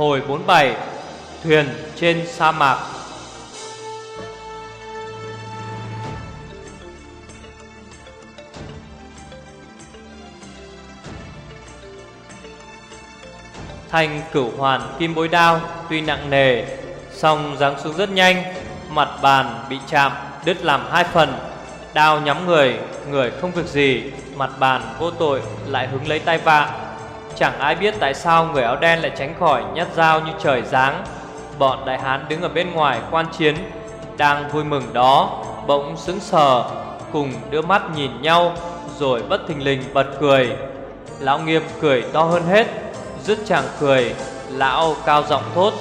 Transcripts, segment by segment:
Hồi 47 Thuyền trên sa mạc. Thanh cửu hoàn kim bối đao, Tuy nặng nề, song giáng xuống rất nhanh, Mặt bàn bị chạm, Đứt làm hai phần. Đao nhắm người Người không việc gì, Mặt bàn vô tội lại hứng lấy tay vạ. Chẳng ai biết tại sao người áo đen lại tránh khỏi nhát dao như trời giáng. Bọn đại hán đứng ở bên ngoài quan chiến, Đang vui mừng đó, Bỗng sững sờ, Cùng đưa mắt nhìn nhau, Rồi bất thình lình bật cười. Lão nghiêm cười to hơn hết, Dứt chàng cười, Lão cao giọng thốt,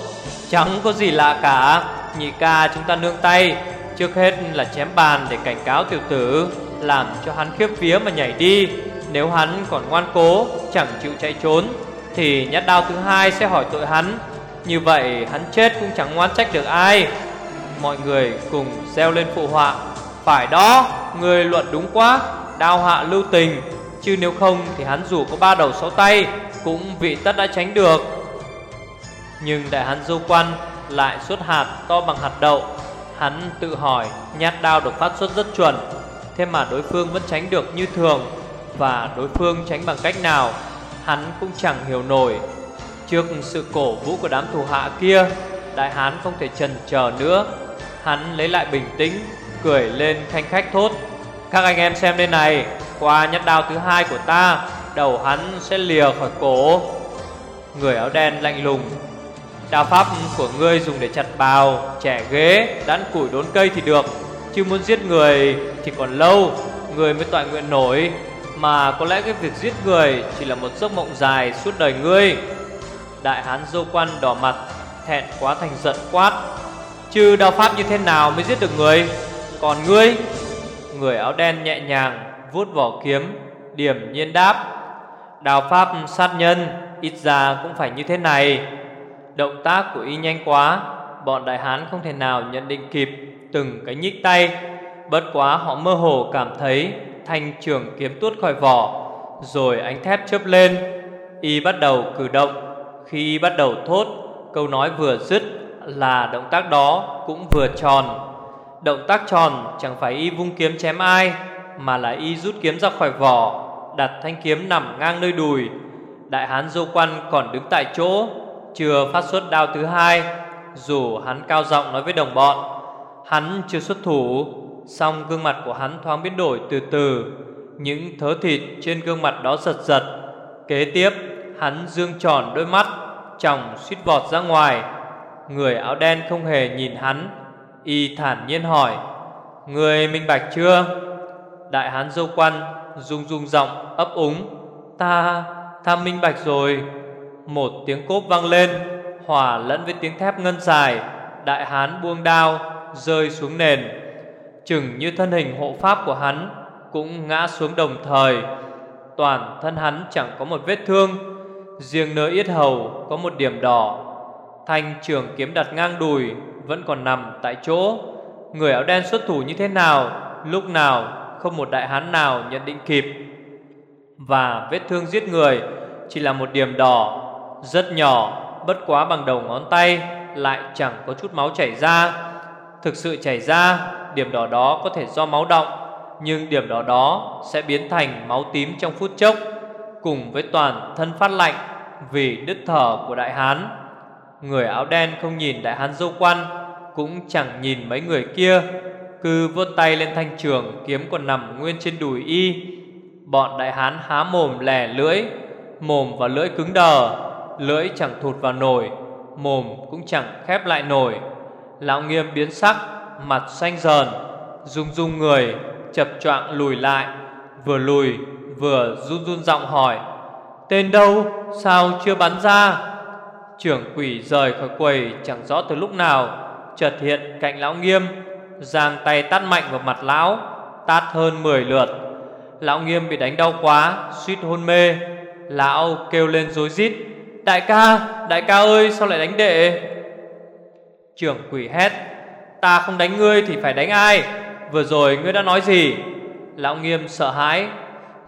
Chẳng có gì lạ cả, Nhị ca chúng ta nương tay, Trước hết là chém bàn để cảnh cáo tiểu tử, Làm cho hắn khiếp vía mà nhảy đi. Nếu hắn còn ngoan cố, Chẳng chịu chạy trốn, Thì nhát đao thứ hai sẽ hỏi tội hắn. Như vậy, hắn chết cũng chẳng ngoan trách được ai. Mọi người cùng gieo lên phụ họa, Phải đó, Người luận đúng quá, Đao hạ lưu tình. Chứ nếu không thì hắn dù có ba đầu sáu tay Cũng vị tất đã tránh được. Nhưng đại hắn dâu quan Lại xuất hạt to bằng hạt đậu. Hắn tự hỏi, nhát đao được phát xuất rất chuẩn, Thế mà đối phương vẫn tránh được như thường. Và đối phương tránh bằng cách nào Hắn cũng chẳng hiểu nổi. Trước sự cổ vũ của đám thủ hạ kia Đại hán không thể chần chờ nữa. Hắn lấy lại bình tĩnh Cười lên thanh khách thốt Các anh em xem đây này Qua nhát đao thứ hai của ta Đầu hắn sẽ lìa khỏi cổ. Người áo đen lạnh lùng Đao pháp của ngươi dùng để chặt bào, trẻ ghế, đắn củi đốn cây thì được Chứ muốn giết người thì còn lâu Người mới tọa nguyện nổi. Mà có lẽ cái việc giết người chỉ là một giấc mộng dài suốt đời ngươi. Đại hán dâu quan đỏ mặt, Thẹn quá thành giận quát. Chứ đao pháp như thế nào mới giết được người? Còn ngươi? Người áo đen nhẹ nhàng, vuốt vỏ kiếm Điểm nhiên đáp. Đào pháp sát nhân, Ít ra cũng phải như thế này. Động tác của y nhanh quá, Bọn đại hán không thể nào nhận định kịp Từng cái nhích tay. Bất quá họ mơ hồ cảm thấy Thanh trường kiếm tuốt khỏi vỏ, Rồi ánh thép chớp lên. Y bắt đầu cử động. Khi y bắt đầu thốt, Câu nói vừa dứt là động tác đó cũng vừa tròn. Động tác tròn chẳng phải y vung kiếm chém ai, Mà là y rút kiếm ra khỏi vỏ, Đặt thanh kiếm nằm ngang nơi đùi. Đại hán dô quan còn đứng tại chỗ, chưa phát xuất đao thứ hai, Dù hắn cao giọng nói với đồng bọn. Hắn chưa xuất thủ. Xong gương mặt của hắn thoáng biến đổi từ từ. Những thớ thịt trên gương mặt đó giật giật. Kế tiếp hắn dương tròn đôi mắt Chồng suýt vọt ra ngoài. Người áo đen không hề nhìn hắn. Y thản nhiên hỏi Người minh bạch chưa? Đại hán dâu quan Rung rung giọng ấp úng Ta, ta minh bạch rồi. Một tiếng cốp vang lên Hòa lẫn với tiếng thép ngân dài. Đại hán buông đao Rơi xuống nền. Chừng như thân hình hộ pháp của hắn Cũng ngã xuống đồng thời. Toàn thân hắn chẳng có một vết thương Riêng nơi yết hầu Có một điểm đỏ. Thanh trường kiếm đặt ngang đùi Vẫn còn nằm tại chỗ. Người áo đen xuất thủ như thế nào Lúc nào không một đại hán nào nhận định kịp. Và vết thương giết người Chỉ là một điểm đỏ rất nhỏ, bất quá bằng đầu ngón tay, lại chẳng có chút máu chảy ra. Thực sự chảy ra, điểm đỏ đó có thể do máu động, nhưng điểm đỏ đó sẽ biến thành máu tím trong phút chốc, cùng với toàn thân phát lạnh vì đứt thở của đại hán. Người áo đen không nhìn đại hán dâu quan, cũng chẳng nhìn mấy người kia, cứ vươn tay lên thanh trường kiếm còn nằm nguyên trên đùi y. Bọn đại hán há mồm lẻ lưỡi, mồm và lưỡi cứng đờ, lưỡi chẳng thụt vào nồi, mồm cũng chẳng khép lại nổi. Lão Nghiêm biến sắc, mặt xanh dờn, rung rung người, chập choạng lùi lại, vừa lùi vừa run run giọng hỏi: "Tên đâu? Sao chưa bắn ra?" Trưởng quỷ rời khỏi quầy chẳng rõ từ lúc nào, chợt hiện cạnh lão Nghiêm, giang tay tát mạnh vào mặt lão, tát hơn 10 lượt. Lão Nghiêm bị đánh đau quá, suýt hôn mê. Lão kêu lên rối rít: Đại ca, đại ca ơi sao lại đánh đệ Trưởng quỷ hét Ta không đánh ngươi thì phải đánh ai? Vừa rồi ngươi đã nói gì? Lão nghiêm sợ hãi.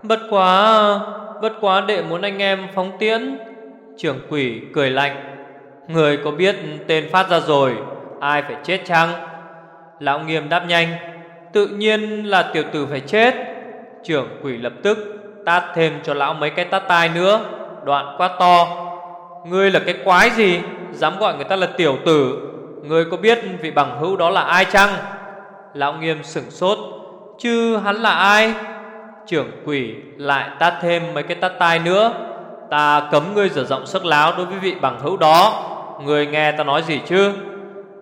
Bất quá Bất quá đệ muốn anh em phóng tiễn. Trưởng quỷ cười lạnh. Người có biết tên phát ra rồi, Ai phải chết chăng? Lão nghiêm đáp nhanh. Tự nhiên là tiểu tử phải chết. Trưởng quỷ lập tức Tát thêm cho lão mấy cái tát tai nữa, Đoạn quá to. Ngươi là cái quái gì? Dám gọi người ta là tiểu tử. Ngươi có biết vị bằng hữu đó là ai chăng? Lão nghiêm sửng sốt. Chứ hắn là ai? Trưởng quỷ lại tát thêm mấy cái tát tai nữa. Ta cấm ngươi dở giọng sức láo đối với vị bằng hữu đó. Ngươi nghe ta nói gì chứ?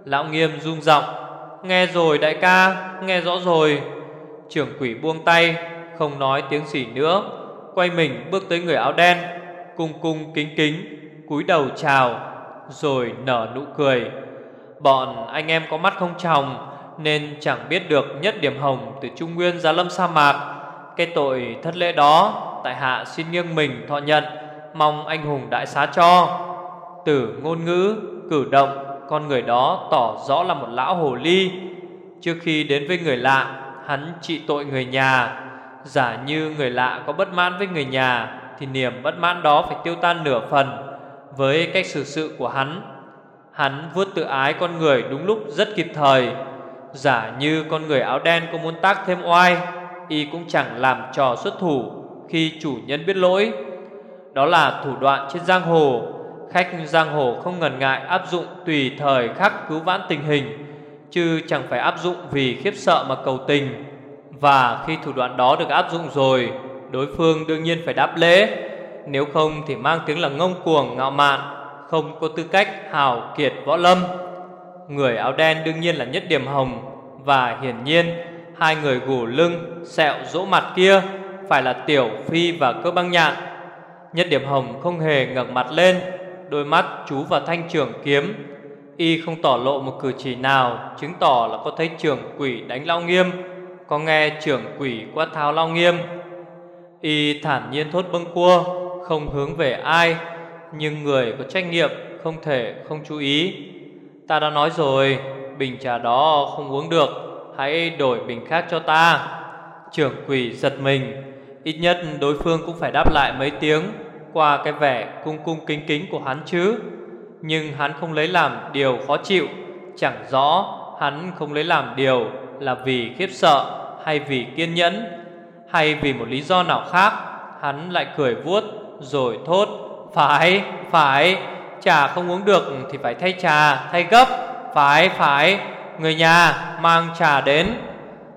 Lão nghiêm rung giọng. Nghe rồi đại ca, Nghe rõ rồi. Trưởng quỷ buông tay, Không nói tiếng gì nữa. Quay mình bước tới người áo đen, Cung cung kính kính, cúi đầu chào, Rồi nở nụ cười. Bọn anh em có mắt không tròng Nên chẳng biết được nhất điểm hồng Từ Trung Nguyên ra lâm sa mạc. Cái tội thất lễ đó Tại hạ xin nghiêng mình thọ nhận Mong anh hùng đại xá cho. Từ ngôn ngữ, cử động Con người đó tỏ rõ là một lão hồ ly. Trước khi đến với người lạ Hắn trị tội người nhà. Giả như người lạ có bất mãn với người nhà Thì niềm bất mãn đó phải tiêu tan nửa phần. Với cách xử sự của hắn Hắn vuốt tự ái con người đúng lúc rất kịp thời. Giả như con người áo đen có muốn tác thêm oai, Y cũng chẳng làm trò xuất thủ Khi chủ nhân biết lỗi. Đó là thủ đoạn trên giang hồ. Khách giang hồ không ngần ngại áp dụng tùy thời khắc cứu vãn tình hình, Chứ chẳng phải áp dụng vì khiếp sợ mà cầu tình. Và khi thủ đoạn đó được áp dụng rồi, Đối phương đương nhiên phải đáp lễ. Nếu không thì mang tiếng là ngông cuồng, ngạo mạn. Không có tư cách hào kiệt võ lâm. Người áo đen đương nhiên là nhất điểm hồng Và hiển nhiên Hai người gù lưng, Sẹo rỗ mặt kia Phải là Tiểu Phi và Cơ Băng Nhạn. Nhất điểm hồng không hề ngẩng mặt lên, Đôi mắt chú vào thanh trường kiếm. Y không tỏ lộ một cử chỉ nào, Chứng tỏ là có thấy trưởng quỷ đánh Lao Nghiêm, Có nghe trưởng quỷ quát tháo Lao Nghiêm. Y thản nhiên thốt bâng cua Không hướng về ai. Nhưng người có trách nhiệm Không thể không chú ý. Ta đã nói rồi, Bình trà đó không uống được, Hãy đổi bình khác cho ta. Trưởng quỷ giật mình, Ít nhất đối phương cũng phải đáp lại mấy tiếng Qua cái vẻ cung cung kính kính của hắn chứ. Nhưng hắn không lấy làm điều khó chịu, Chẳng rõ hắn không lấy làm điều Là vì khiếp sợ Hay vì kiên nhẫn, Hay vì một lý do nào khác, Hắn lại cười vuốt Rồi thốt phải, phải. Trà không uống được thì phải thay trà Thay gấp. Phải, phải. Người nhà mang trà đến.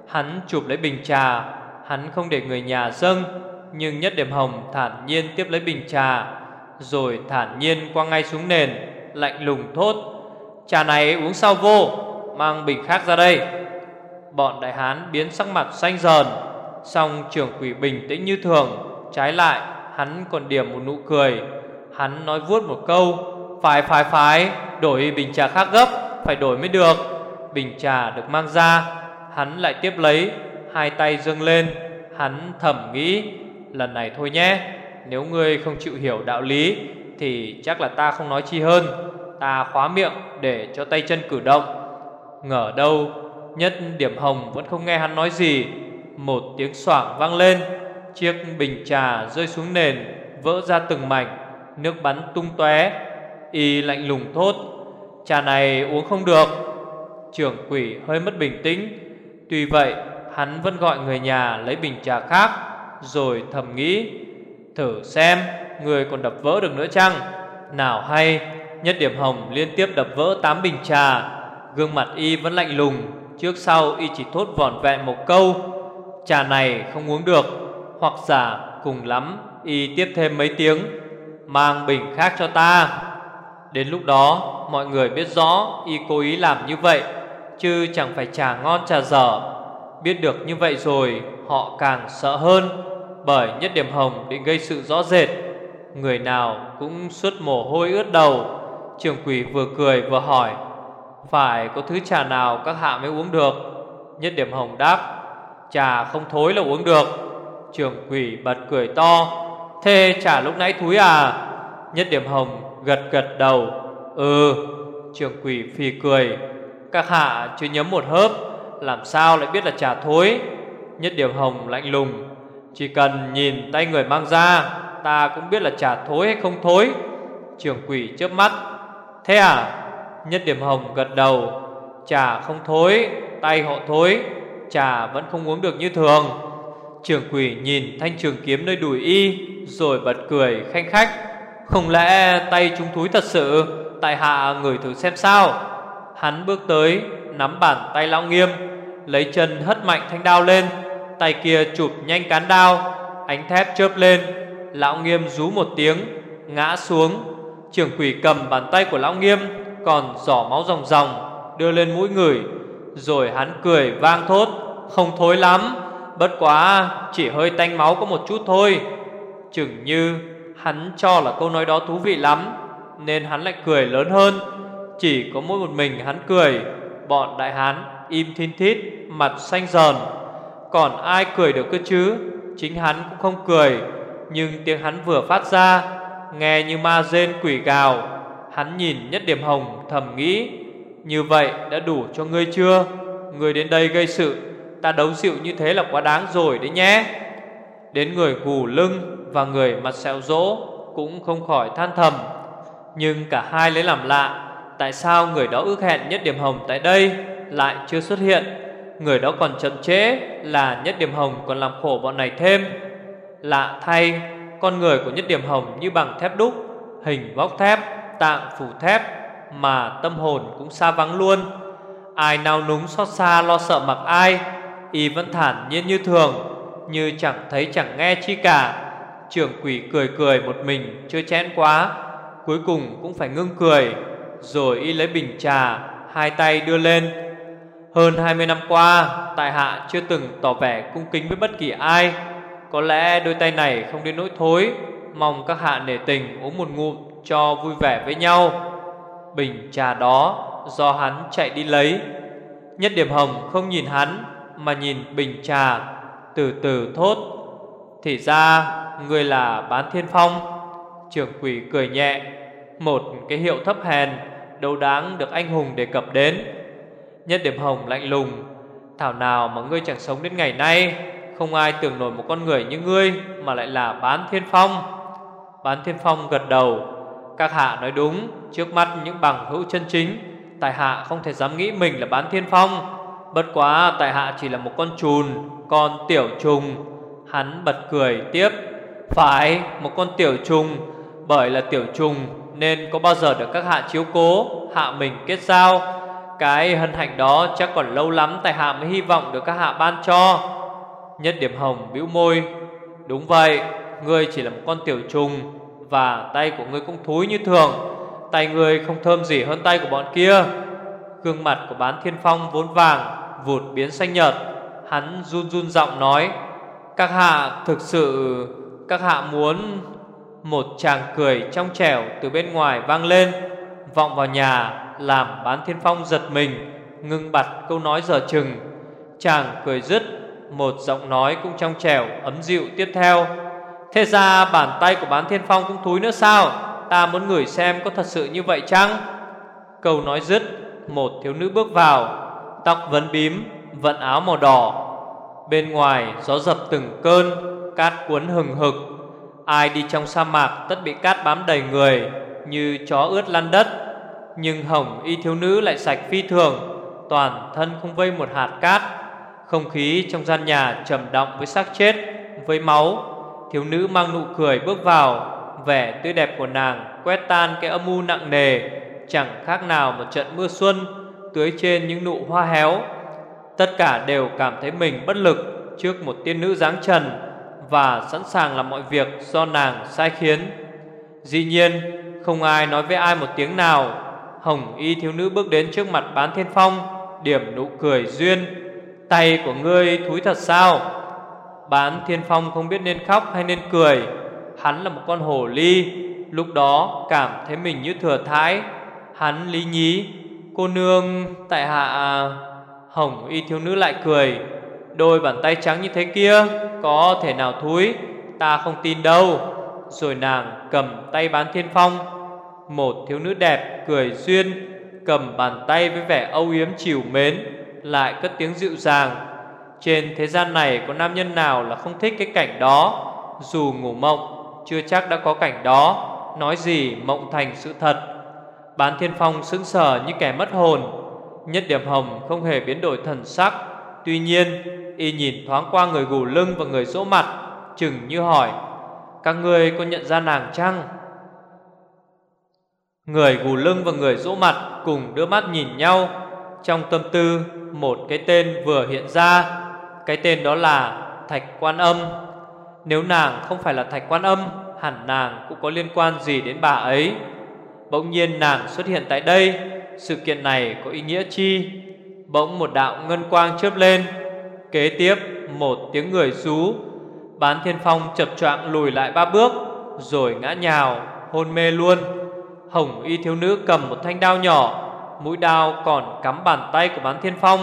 Hắn chụp lấy bình trà. Hắn không để người nhà dâng Nhưng nhất điểm hồng thản nhiên tiếp lấy bình trà. Rồi thản nhiên quăng ngay xuống nền Lạnh lùng thốt Trà này uống sao vô? Mang bình khác ra đây. Bọn đại hán biến sắc mặt xanh dờn Xong trưởng quỷ bình tĩnh như thường. Trái lại hắn còn điểm một nụ cười. Hắn nói vuốt một câu, Phải phải phải, Đổi bình trà khác gấp, Phải đổi mới được. Bình trà được mang ra, Hắn lại tiếp lấy, Hai tay dâng lên. Hắn thầm nghĩ, Lần này thôi nhé, Nếu ngươi không chịu hiểu đạo lý, Thì chắc là ta không nói chi hơn. Ta khóa miệng để cho tay chân cử động. Ngờ đâu, Nhất điểm hồng vẫn không nghe hắn nói gì. Một tiếng xoảng vang lên, Chiếc bình trà rơi xuống nền, Vỡ ra từng mảnh. Nước bắn tung tóe, Y lạnh lùng thốt, Trà này uống không được. Trưởng quỷ hơi mất bình tĩnh, Tuy vậy, hắn vẫn gọi người nhà lấy bình trà khác, Rồi thầm nghĩ, Thử xem, người còn đập vỡ được nữa chăng? Nào hay, Nhất điểm hồng liên tiếp đập vỡ 8 bình trà, Gương mặt y vẫn lạnh lùng, Trước sau y chỉ thốt vỏn vẹn một câu, Trà này không uống được. Hoặc giả cùng lắm, Y tiếp thêm mấy tiếng Mang bình khác cho ta. Đến lúc đó, mọi người biết rõ Y cố ý làm như vậy, Chứ chẳng phải trà ngon trà dở. Biết được như vậy rồi, Họ càng sợ hơn, Bởi nhất điểm hồng định gây sự rõ rệt. Người nào cũng suốt mồ hôi ướt đầu. Trường quỷ vừa cười vừa hỏi, Phải có thứ trà nào các hạ mới uống được? Nhất điểm hồng đáp, Trà không thối là uống được. Trường quỷ bật cười to Thế chả lúc nãy thúi à? Nhất điểm hồng gật gật đầu. Ừ Trường quỷ phì cười. Các hạ chưa nhấm một hớp, Làm sao lại biết là trà thối? Nhất điểm hồng lạnh lùng. Chỉ cần nhìn tay người mang ra, Ta cũng biết là trà thối hay không thối. Trường quỷ chớp mắt. Thế à? Nhất điểm hồng gật đầu. Trà không thối, Tay họ thối Trà vẫn không uống được như thường. Trường quỷ nhìn thanh trường kiếm nơi đùi y, Rồi bật cười khanh khách. Không lẽ tay chúng thúi thật sự? Tại hạ người thử xem sao. Hắn bước tới, Nắm bàn tay lão nghiêm, Lấy chân hất mạnh thanh đao lên. Tay kia chụp nhanh cán đao, Ánh thép chớp lên. Lão nghiêm rú một tiếng, Ngã xuống. Trường quỷ cầm bàn tay của lão nghiêm, Còn giỏ máu ròng ròng, Đưa lên mũi người. Rồi hắn cười vang thốt, Không thối lắm. Bất quá, chỉ hơi tanh máu có một chút thôi. Chừng như hắn cho là câu nói đó thú vị lắm, Nên hắn lại cười lớn hơn. Chỉ có mỗi một mình hắn cười, Bọn đại hán im thiên thít, Mặt xanh dần Còn ai cười được cơ chứ? Chính hắn cũng không cười, Nhưng tiếng hắn vừa phát ra, Nghe như ma rên quỷ gào. Hắn nhìn nhất điểm hồng thầm nghĩ, Như vậy đã đủ cho ngươi chưa? Ngươi đến đây gây sự Ta đấu dịu như thế là quá đáng rồi đấy nhé. Đến người gù lưng Và người mặt sẹo rỗ Cũng không khỏi than thầm. Nhưng cả hai lấy làm lạ, Tại sao người đó ước hẹn nhất điểm hồng tại đây Lại chưa xuất hiện? Người đó còn chậm chế Là nhất điểm hồng còn làm khổ bọn này thêm. Lạ thay, Con người của nhất điểm hồng như bằng thép đúc, Hình vóc thép, Tạng phủ thép Mà tâm hồn cũng xa vắng luôn. Ai nào núng xót xa lo sợ mặc ai Y vẫn thản nhiên như thường, Như chẳng thấy chẳng nghe chi cả. Trưởng quỷ cười cười một mình, Chưa chén quá. Cuối cùng cũng phải ngưng cười, Rồi y lấy bình trà, Hai tay đưa lên. Hơn 20 năm qua, Tại hạ chưa từng tỏ vẻ cung kính với bất kỳ ai. Có lẽ đôi tay này không đến nỗi thối, Mong các hạ nể tình uống một ngụm Cho vui vẻ với nhau. Bình trà đó do hắn chạy đi lấy. Nhất điểm hồng không nhìn hắn mà nhìn bình trà Từ từ thốt, Thì ra người là bán thiên phong. Trưởng quỷ cười nhẹ, Một cái hiệu thấp hèn, Đâu đáng được anh hùng đề cập đến. Nhất điểm hồng lạnh lùng, Thảo nào mà ngươi chẳng sống đến ngày nay, Không ai tưởng nổi một con người như ngươi Mà lại là bán thiên phong. Bán thiên phong gật đầu, Các hạ nói đúng, Trước mắt những bằng hữu chân chính Tài hạ không thể dám nghĩ mình là bán thiên phong. Bất quá tại hạ chỉ là một con trùn Con tiểu trùng. Hắn bật cười tiếp. Phải, một con tiểu trùng. Bởi là tiểu trùng, Nên có bao giờ được các hạ chiếu cố, Hạ mình kết giao. Cái hân hạnh đó chắc còn lâu lắm Tại hạ mới hy vọng được các hạ ban cho. Nhất điểm hồng bĩu môi. Đúng vậy, Ngươi chỉ là một con tiểu trùng, Và tay của ngươi cũng thúi như thường. Tay ngươi không thơm gì hơn tay của bọn kia. Gương mặt của bán thiên phong vốn vàng vụt biến xanh nhợt. Hắn run run giọng nói, Các hạ thực sự, Các hạ muốn Một chàng cười trong trẻo từ bên ngoài vang lên, Vọng vào nhà Làm bán thiên phong giật mình, Ngưng bặt câu nói giờ chừng. Chàng cười dứt, Một giọng nói cũng trong trẻo ấm dịu tiếp theo. Thế ra bàn tay của bán thiên phong cũng thúi nữa sao? Ta muốn ngửi xem có thật sự như vậy chăng? Câu nói dứt, Một thiếu nữ bước vào. Tóc vấn bím, Vận áo màu đỏ. Bên ngoài, gió dập từng cơn, Cát cuốn hừng hực. Ai đi trong sa mạc tất bị cát bám đầy người, Như chó ướt lăn đất. Nhưng hồng y thiếu nữ lại sạch phi thường, Toàn thân không vây một hạt cát. Không khí trong gian nhà trầm động với xác chết, Với máu. Thiếu nữ mang nụ cười bước vào, Vẻ tươi đẹp của nàng Quét tan cái âm u nặng nề. Chẳng khác nào một trận mưa xuân tưới trên những nụ hoa héo. Tất cả đều cảm thấy mình bất lực Trước một tiên nữ dáng trần Và sẵn sàng làm mọi việc do nàng sai khiến. Dĩ nhiên, không ai nói với ai một tiếng nào. Hồng y thiếu nữ bước đến trước mặt bán thiên phong, Điểm nụ cười duyên. Tay của ngươi thúi thật sao? Bán thiên phong không biết nên khóc hay nên cười. Hắn là một con hổ ly. Lúc đó cảm thấy mình như thừa thái Hắn lý nhí Cô nương tại hạ à, Hồng y thiếu nữ lại cười. Đôi bàn tay trắng như thế kia Có thể nào thúi? Ta không tin đâu. Rồi nàng cầm tay bán thiên phong. Một thiếu nữ đẹp cười duyên, Cầm bàn tay với vẻ âu yếm chiều mến, Lại cất tiếng dịu dàng. Trên thế gian này có nam nhân nào là không thích cái cảnh đó? Dù ngủ mộng, Chưa chắc đã có cảnh đó. Nói gì mộng thành sự thật? Bán Thiên Phong sững sờ như kẻ mất hồn. Nhất điểm hồng không hề biến đổi thần sắc. Tuy nhiên, Y nhìn thoáng qua người gù lưng và người dỗ mặt, Chừng như hỏi, Các người có nhận ra nàng chăng? Người gù lưng và người dỗ mặt Cùng đưa mắt nhìn nhau. Trong tâm tư, Một cái tên vừa hiện ra. Cái tên đó là Thạch Quan Âm. Nếu nàng không phải là Thạch Quan Âm, Hẳn nàng cũng có liên quan gì đến bà ấy. Bỗng nhiên nàng xuất hiện tại đây. Sự kiện này có ý nghĩa chi? Bỗng một đạo ngân quang chớp lên. Kế tiếp, một tiếng người rú. Bán thiên phong chập choạng lùi lại ba bước, Rồi ngã nhào, hôn mê luôn. Hồng y thiếu nữ cầm một thanh đao nhỏ, Mũi đao còn cắm bàn tay của bán thiên phong.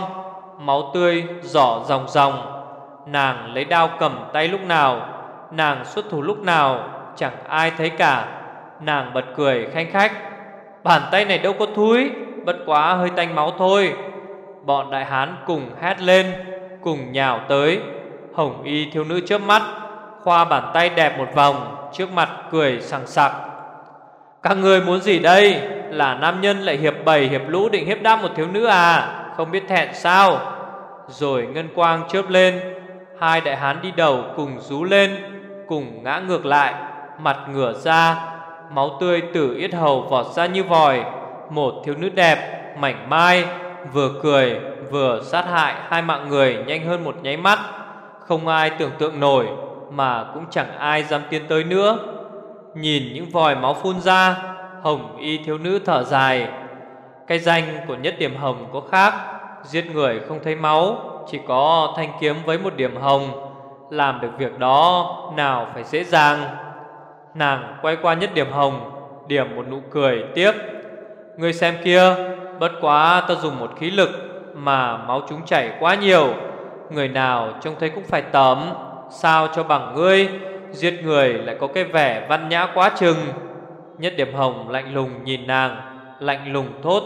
Máu tươi rõ ròng ròng. Nàng lấy đao cầm tay lúc nào, Nàng xuất thủ lúc nào, Chẳng ai thấy cả. Nàng bật cười khanh khách. Bàn tay này đâu có thúi, Bất quá hơi tanh máu thôi. Bọn đại hán cùng hét lên, Cùng nhào tới. Hồng y thiếu nữ chớp mắt, Khoa bàn tay đẹp một vòng, Trước mặt cười sằng sặc. Các người muốn gì đây? Là nam nhân lại hiệp bầy hiệp lũ Định hiếp đáp một thiếu nữ à? Không biết thẹn sao? Rồi ngân quang chớp lên, Hai đại hán đi đầu cùng rú lên, Cùng ngã ngược lại, Mặt ngửa ra Máu tươi từ yết hầu vọt ra như vòi. Một thiếu nữ đẹp, Mảnh mai, Vừa cười, vừa sát hại hai mạng người Nhanh hơn một nháy mắt. Không ai tưởng tượng nổi, Mà cũng chẳng ai dám tiến tới nữa. Nhìn những vòi máu phun ra, Hồng y thiếu nữ thở dài. Cái danh của nhất điểm hồng có khác, Giết người không thấy máu, Chỉ có thanh kiếm với một điểm hồng. Làm được việc đó, Nào phải dễ dàng. Nàng quay qua nhất điểm hồng, Điểm một nụ cười tiếp Ngươi xem kia, Bất quá ta dùng một khí lực Mà máu chúng chảy quá nhiều. Người nào trông thấy cũng phải tấm Sao cho bằng ngươi? Giết người lại có cái vẻ văn nhã quá chừng. Nhất điểm hồng lạnh lùng nhìn nàng, Lạnh lùng thốt.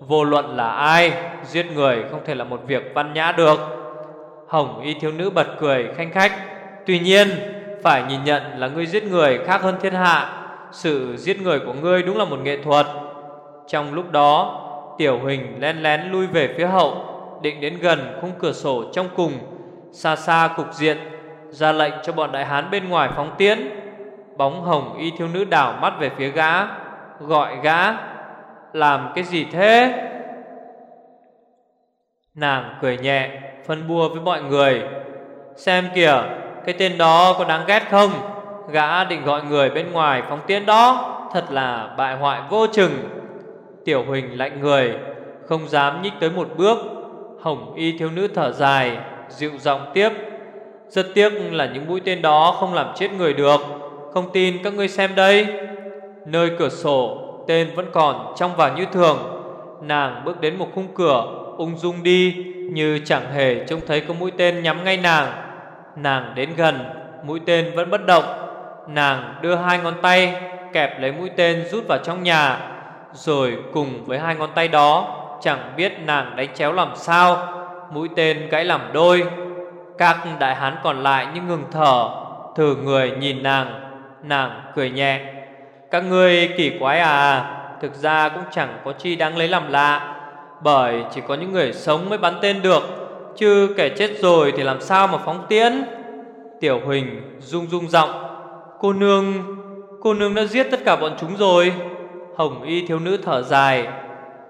Vô luận là ai, Giết người không thể là một việc văn nhã được. Hồng y thiếu nữ bật cười khanh khách. Tuy nhiên phải nhìn nhận là ngươi giết người khác hơn thiên hạ. Sự giết người của ngươi đúng là một nghệ thuật. Trong lúc đó, Tiểu Huỳnh len lén lui về phía hậu, Định đến gần khung cửa sổ trong cùng, Xa xa cục diện, Ra lệnh cho bọn đại hán bên ngoài phóng tiến. Bóng hồng y thiếu nữ đảo mắt về phía gã, Gọi gã, Làm cái gì thế? Nàng cười nhẹ, Phân bua với mọi người. Xem kìa cái tên đó có đáng ghét không? Gã định gọi người bên ngoài phóng tiến đó, Thật là bại hoại vô chừng. Tiểu Huỳnh lạnh người, Không dám nhích tới một bước. Hồng y thiếu nữ thở dài, Dịu giọng tiếp. Rất tiếc là những mũi tên đó không làm chết người được. Không tin các ngươi xem đây. Nơi cửa sổ, Tên vẫn còn trong và như thường. Nàng bước đến một khung cửa, Ung dung đi, Như chẳng hề trông thấy có mũi tên nhắm ngay nàng. Nàng đến gần, Mũi tên vẫn bất động. Nàng đưa hai ngón tay, Kẹp lấy mũi tên rút vào trong nhà. Rồi cùng với hai ngón tay đó, Chẳng biết nàng đánh chéo làm sao, Mũi tên gãy làm đôi. Các đại hán còn lại như ngừng thở, Thử người nhìn nàng. Nàng cười nhẹ. Các ngươi kỳ quái à Thực ra cũng chẳng có chi đáng lấy làm lạ, Bởi chỉ có những người sống mới bắn tên được. Chứ kẻ chết rồi thì làm sao mà phóng tiễn? Tiểu Huỳnh rung rung giọng. Cô nương Cô nương đã giết tất cả bọn chúng rồi. Hồng y thiếu nữ thở dài.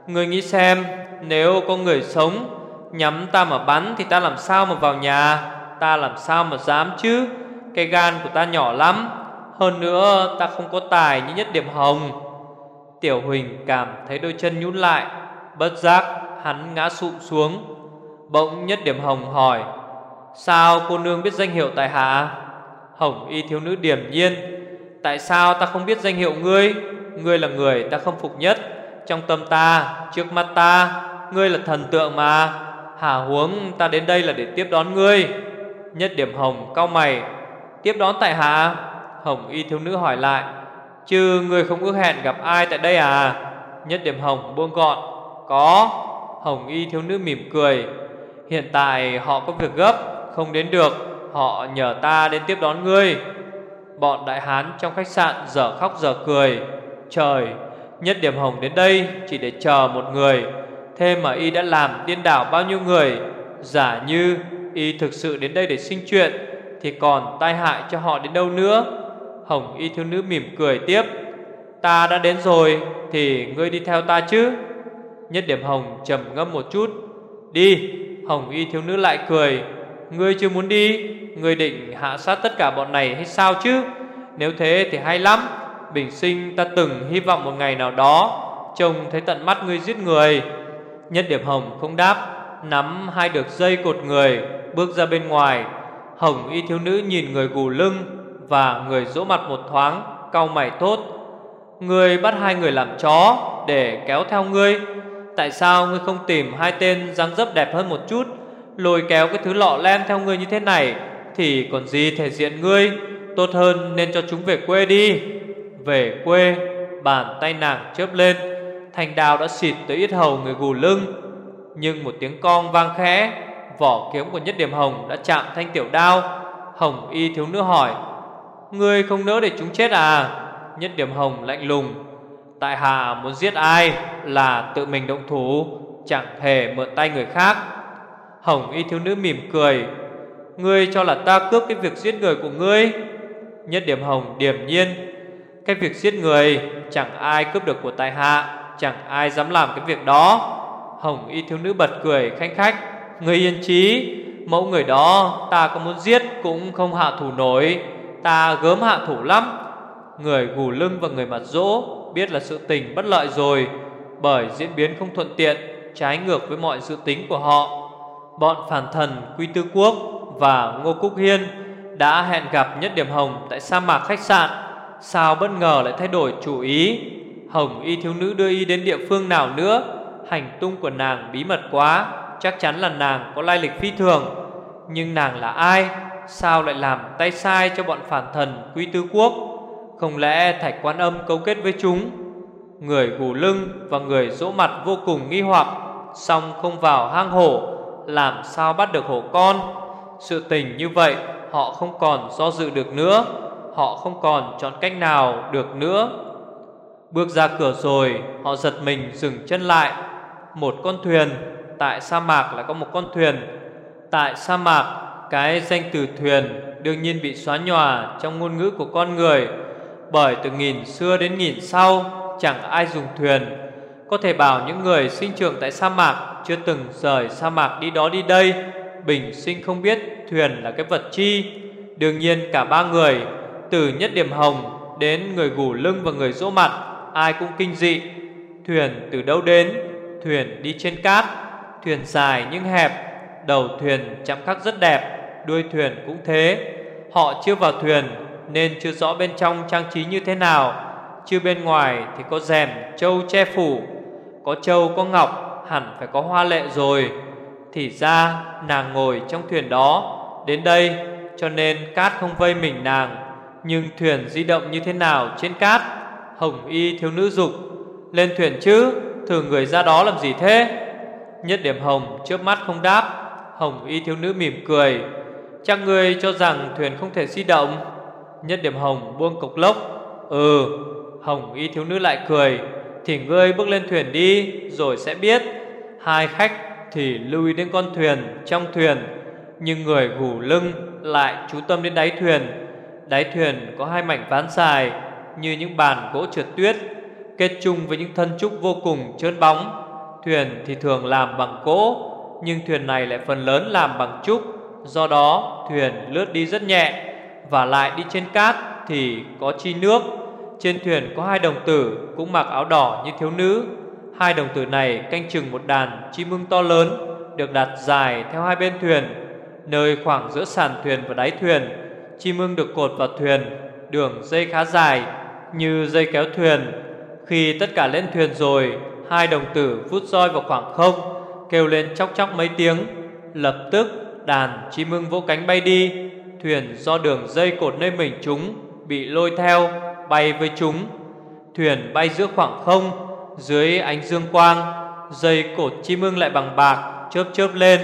Người nghĩ xem, Nếu có người sống, Nhắm ta mà bắn thì ta làm sao mà vào nhà? Ta làm sao mà dám chứ? Cái gan của ta nhỏ lắm. Hơn nữa, ta không có tài như nhất điểm hồng. Tiểu Huỳnh cảm thấy đôi chân nhún lại. Bất giác, hắn ngã sụp xuống. Bỗng nhất điểm hồng hỏi, Sao cô nương biết danh hiệu tại hạ? Hồng y thiếu nữ điểm nhiên, Tại sao ta không biết danh hiệu ngươi? Ngươi là người ta không phục nhất. Trong tâm ta, Trước mắt ta, Ngươi là thần tượng mà. Hà huống ta đến đây là để tiếp đón ngươi. Nhất điểm hồng cao mày, Tiếp đón tại hạ? Hồng y thiếu nữ hỏi lại, Chứ ngươi không ước hẹn gặp ai tại đây à? Nhất điểm hồng buông gọn, Có. Hồng y thiếu nữ mỉm cười Hiện tại họ có việc gấp, Không đến được, Họ nhờ ta đến tiếp đón ngươi. Bọn đại hán trong khách sạn dở khóc dở cười. Trời, Nhất điểm hồng đến đây chỉ để chờ một người. Thế mà y đã làm điên đảo bao nhiêu người? Giả như y thực sự đến đây để sinh chuyện, Thì còn tai hại cho họ đến đâu nữa? Hồng y thiếu nữ mỉm cười tiếp. Ta đã đến rồi, Thì ngươi đi theo ta chứ? Nhất điểm hồng trầm ngâm một chút. Đi. Hồng y thiếu nữ lại cười. Ngươi chưa muốn đi, Ngươi định hạ sát tất cả bọn này hay sao chứ? Nếu thế thì hay lắm. Bình sinh ta từng hy vọng một ngày nào đó, Trông thấy tận mắt ngươi giết người. Nhất điểm hồng không đáp, Nắm hai được dây cột người, Bước ra bên ngoài. Hồng y thiếu nữ nhìn người gù lưng Và người dỗ mặt một thoáng, Cau mày tốt Ngươi bắt hai người làm chó Để kéo theo ngươi Tại sao ngươi không tìm hai tên dáng dấp đẹp hơn một chút, Lôi kéo cái thứ lọ lem theo ngươi như thế này, Thì còn gì thể diện ngươi? Tốt hơn nên cho chúng về quê đi. Về quê, Bàn tay nàng chớp lên Thành đào đã xịt tới ít hầu người gù lưng. Nhưng một tiếng con vang khẽ, Vỏ kiếm của nhất điểm hồng đã chạm thanh tiểu đao. Hồng y thiếu nữ hỏi, Ngươi không nỡ để chúng chết à? Nhất điểm hồng lạnh lùng Tại hạ muốn giết ai Là tự mình động thủ, Chẳng hề mượn tay người khác. Hồng y thiếu nữ mỉm cười, Ngươi cho là ta cướp cái việc giết người của ngươi. Nhất điểm hồng điềm nhiên, Cái việc giết người Chẳng ai cướp được của tại hạ, Chẳng ai dám làm cái việc đó. Hồng y thiếu nữ bật cười khanh khách, Ngươi yên trí Mẫu người đó ta có muốn giết Cũng không hạ thủ nổi, Ta gớm hạ thủ lắm. Người gù lưng và người mặt rỗ. Biết là sự tình bất lợi rồi, Bởi diễn biến không thuận tiện, Trái ngược với mọi dự tính của họ. Bọn phản thần Quy Tư Quốc Và Ngô Cúc Hiên Đã hẹn gặp Nhất Điểm Hồng Tại sa mạc khách sạn. Sao bất ngờ lại thay đổi chủ ý? Hồng y thiếu nữ đưa y đến địa phương nào nữa? Hành tung của nàng bí mật quá, Chắc chắn là nàng có lai lịch phi thường. Nhưng nàng là ai? Sao lại làm tay sai cho bọn phản thần Quy Tư Quốc? Không lẽ Thạch Quan Âm cấu kết với chúng? Người gù lưng và người dỗ mặt vô cùng nghi hoặc Xong không vào hang hổ, Làm sao bắt được hổ con? Sự tình như vậy, Họ không còn do dự được nữa, Họ không còn chọn cách nào được nữa. Bước ra cửa rồi, Họ giật mình dừng chân lại. Một con thuyền, Tại sa mạc lại có một con thuyền. Tại sa mạc, Cái danh từ thuyền Đương nhiên bị xóa nhòa Trong ngôn ngữ của con người. Bởi từ nghìn xưa đến nghìn sau, Chẳng ai dùng thuyền. Có thể bảo những người sinh trưởng tại sa mạc Chưa từng rời sa mạc đi đó đi đây. Bình sinh không biết Thuyền là cái vật chi. Đương nhiên cả ba người, Từ nhất điểm hồng đến người gù lưng và người rỗ mặt, ai cũng kinh dị. Thuyền từ đâu đến? Thuyền đi trên cát. Thuyền dài nhưng hẹp, Đầu thuyền chạm khắc rất đẹp, Đuôi thuyền cũng thế. Họ chưa vào thuyền nên chưa rõ bên trong trang trí như thế nào. Chưa bên ngoài thì có rèm Châu che phủ, Có châu có ngọc, Hẳn phải có hoa lệ rồi. Thì ra, nàng ngồi trong thuyền đó. Đến đây, cho nên cát không vây mình nàng. Nhưng thuyền di động như thế nào trên cát? Hồng y thiếu nữ dục, Lên thuyền chứ, Thử người ra đó làm gì thế? Nhất điểm hồng trước mắt không đáp. Hồng y thiếu nữ mỉm cười, Chắc ngươi cho rằng thuyền không thể di động. Nhất điểm hồng buông cục lốc. Ừ Hồng y thiếu nữ lại cười. Thì ngươi bước lên thuyền đi Rồi sẽ biết. Hai khách thì lưu ý đến con thuyền Trong thuyền. Nhưng người gù lưng lại chú tâm đến đáy thuyền. Đáy thuyền có hai mảnh ván dài như những bàn gỗ trượt tuyết kết chung với những thân trúc vô cùng trơn bóng. Thuyền thì thường làm bằng gỗ, nhưng thuyền này lại phần lớn làm bằng trúc, do đó thuyền lướt đi rất nhẹ và lại đi trên cát thì có chi nước. Trên thuyền có hai đồng tử cũng mặc áo đỏ như thiếu nữ. Hai đồng tử này canh chừng một đàn chim ưng to lớn được đặt dài theo hai bên thuyền, nơi khoảng giữa sàn thuyền và đáy thuyền. Chim ưng được cột vào thuyền, đường dây khá dài như dây kéo thuyền. Khi tất cả lên thuyền rồi, hai đồng tử vút roi vào khoảng không, kêu lên chóc chóc mấy tiếng. Lập tức đàn chim ưng vỗ cánh bay đi, thuyền do đường dây cột nơi mình chúng bị lôi theo, bay với chúng. Thuyền bay giữa khoảng không, dưới ánh dương quang, dây cột chim ưng lại bằng bạc chớp chớp lên.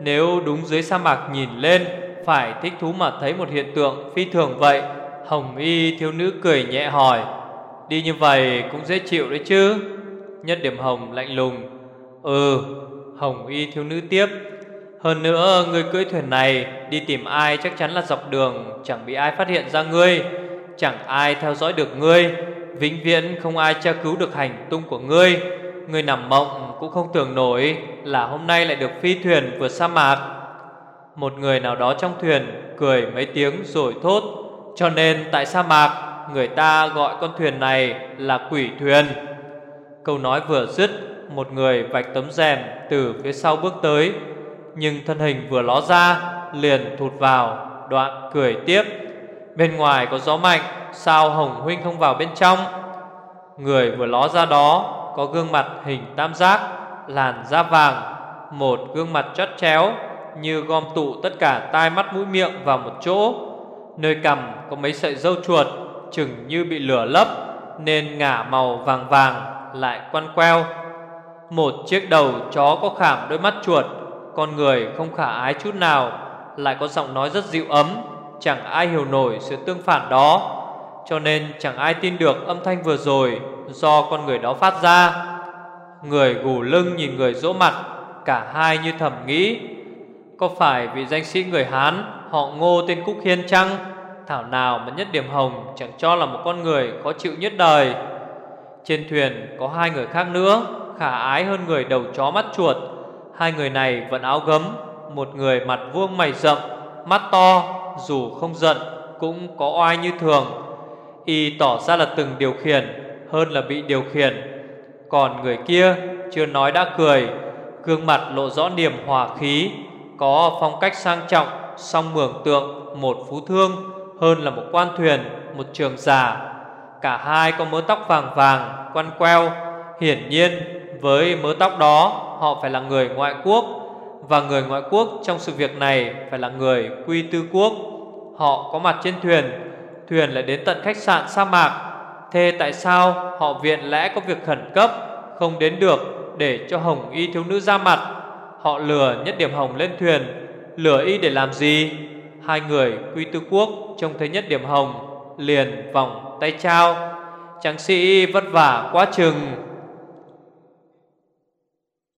Nếu đúng dưới sa mạc nhìn lên, phải thích thú mà thấy một hiện tượng phi thường vậy. Hồng y thiếu nữ cười nhẹ hỏi Đi như vậy cũng dễ chịu đấy chứ Nhất điểm hồng lạnh lùng Ừ Hồng y thiếu nữ tiếp hơn nữa, người cưỡi thuyền này Đi tìm ai chắc chắn là dọc đường, Chẳng bị ai phát hiện ra ngươi, Chẳng ai theo dõi được ngươi, Vĩnh viễn không ai tra cứu được hành tung của ngươi. Ngươi nằm mộng cũng không tưởng nổi Là hôm nay lại được phi thuyền vượt sa mạc. Một người nào đó trong thuyền Cười mấy tiếng rồi thốt, Cho nên tại sa mạc, Người ta gọi con thuyền này là quỷ thuyền. Câu nói vừa dứt, Một người vạch tấm rèm từ phía sau bước tới nhưng thân hình vừa ló ra, Liền thụt vào, Đoạn cười tiếp. Bên ngoài có gió mạnh, Sao Hồng Huynh không vào bên trong? Người vừa ló ra đó, Có gương mặt hình tam giác, Làn da vàng, Một gương mặt chót chéo, Như gom tụ tất cả tai mắt mũi miệng vào một chỗ. Nơi cằm có mấy sợi râu chuột, Chừng như bị lửa lấp, Nên ngả màu vàng vàng Lại quăn queo. Một chiếc đầu chó có khảm đôi mắt chuột con người không khả ái chút nào, Lại có giọng nói rất dịu ấm, Chẳng ai hiểu nổi sự tương phản đó. Cho nên chẳng ai tin được âm thanh vừa rồi Do con người đó phát ra. Người gù lưng nhìn người dỗ mặt, Cả hai như thầm nghĩ, Có phải vị danh sĩ người Hán Họ ngô tên Cúc Hiên chăng? Thảo nào mà nhất điểm hồng Chẳng cho là một con người khó chịu nhất đời. Trên thuyền có hai người khác nữa, Khả ái hơn người đầu chó mắt chuột. Hai người này vẫn áo gấm, Một người mặt vuông mày rậm, Mắt to, dù không giận, Cũng có oai như thường. Y tỏ ra là từng điều khiển, Hơn là bị điều khiển. Còn người kia chưa nói đã cười, Gương mặt lộ rõ niềm hòa khí, Có phong cách sang trọng, Song mường tượng, một phú thương, Hơn là một quan thuyền, Một trường giả Cả hai có mớ tóc vàng vàng, Quăn queo, Hiển nhiên với mớ tóc đó Họ phải là người ngoại quốc Và người ngoại quốc trong sự việc này Phải là người quy tư quốc. Họ có mặt trên thuyền Thuyền lại đến tận khách sạn sa mạc. Thế tại sao họ viện lẽ có việc khẩn cấp, Không đến được Để cho Hồng Y thiếu nữ ra mặt? Họ lừa nhất điểm Hồng lên thuyền, Lừa Y để làm gì? Hai người quy tư quốc Trông thấy nhất điểm Hồng Liền vòng tay trao Tráng sĩ vất vả quá chừng